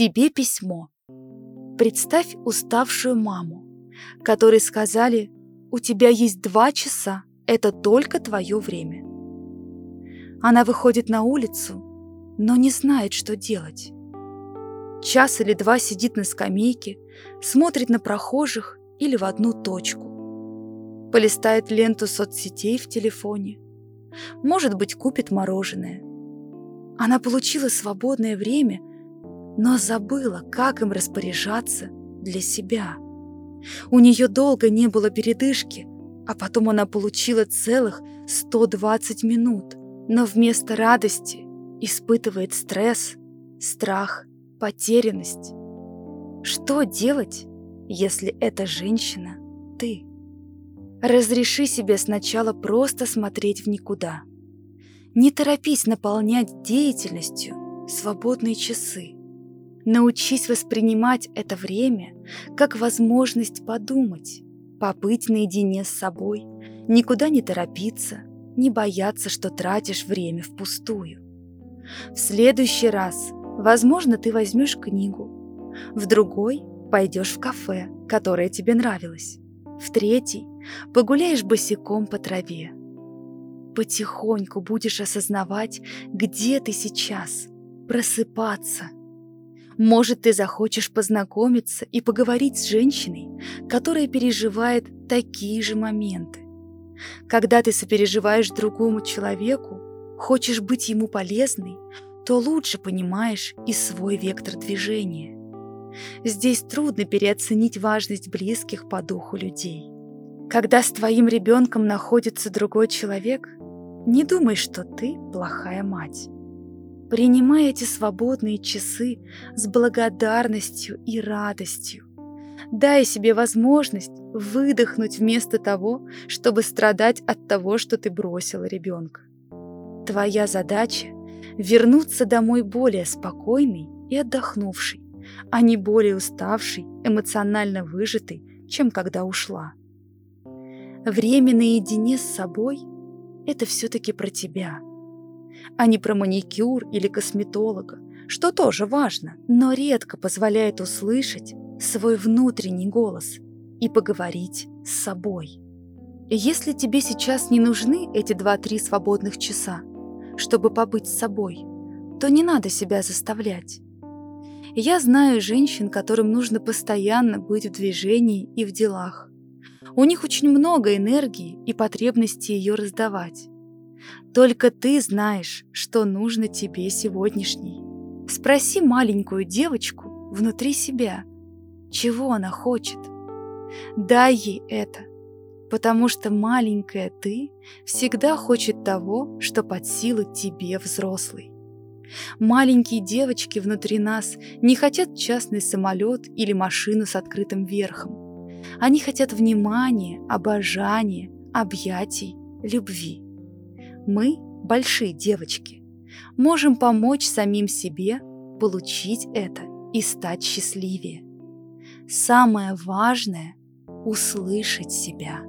Тебе письмо. Представь уставшую маму, которой сказали, у тебя есть два часа, это только твое время. Она выходит на улицу, но не знает, что делать. Час или два сидит на скамейке, смотрит на прохожих или в одну точку. Полистает ленту соцсетей в телефоне. Может быть, купит мороженое. Она получила свободное время, но забыла, как им распоряжаться для себя. У нее долго не было передышки, а потом она получила целых 120 минут, но вместо радости испытывает стресс, страх потерянность. Что делать, если эта женщина — ты? Разреши себе сначала просто смотреть в никуда. Не торопись наполнять деятельностью свободные часы. Научись воспринимать это время как возможность подумать, побыть наедине с собой, никуда не торопиться, не бояться, что тратишь время впустую. В следующий раз Возможно, ты возьмешь книгу. В другой пойдешь в кафе, которое тебе нравилось. В третий погуляешь босиком по траве. Потихоньку будешь осознавать, где ты сейчас, просыпаться. Может, ты захочешь познакомиться и поговорить с женщиной, которая переживает такие же моменты. Когда ты сопереживаешь другому человеку, хочешь быть ему полезной, то лучше понимаешь и свой вектор движения. Здесь трудно переоценить важность близких по духу людей. Когда с твоим ребенком находится другой человек, не думай, что ты плохая мать. Принимай эти свободные часы с благодарностью и радостью. Дай себе возможность выдохнуть вместо того, чтобы страдать от того, что ты бросила ребенка. Твоя задача вернуться домой более спокойный и отдохнувший, а не более уставший, эмоционально выжатый, чем когда ушла. Время наедине с собой — это все-таки про тебя, а не про маникюр или косметолога, что тоже важно, но редко позволяет услышать свой внутренний голос и поговорить с собой. Если тебе сейчас не нужны эти 2-3 свободных часа, чтобы побыть с собой, то не надо себя заставлять. Я знаю женщин, которым нужно постоянно быть в движении и в делах. У них очень много энергии и потребности ее раздавать. Только ты знаешь, что нужно тебе сегодняшней. Спроси маленькую девочку внутри себя, чего она хочет. Дай ей это потому что маленькая ты всегда хочет того, что под силу тебе взрослый. Маленькие девочки внутри нас не хотят частный самолет или машину с открытым верхом. Они хотят внимания, обожания, объятий, любви. Мы, большие девочки, можем помочь самим себе получить это и стать счастливее. Самое важное — услышать себя.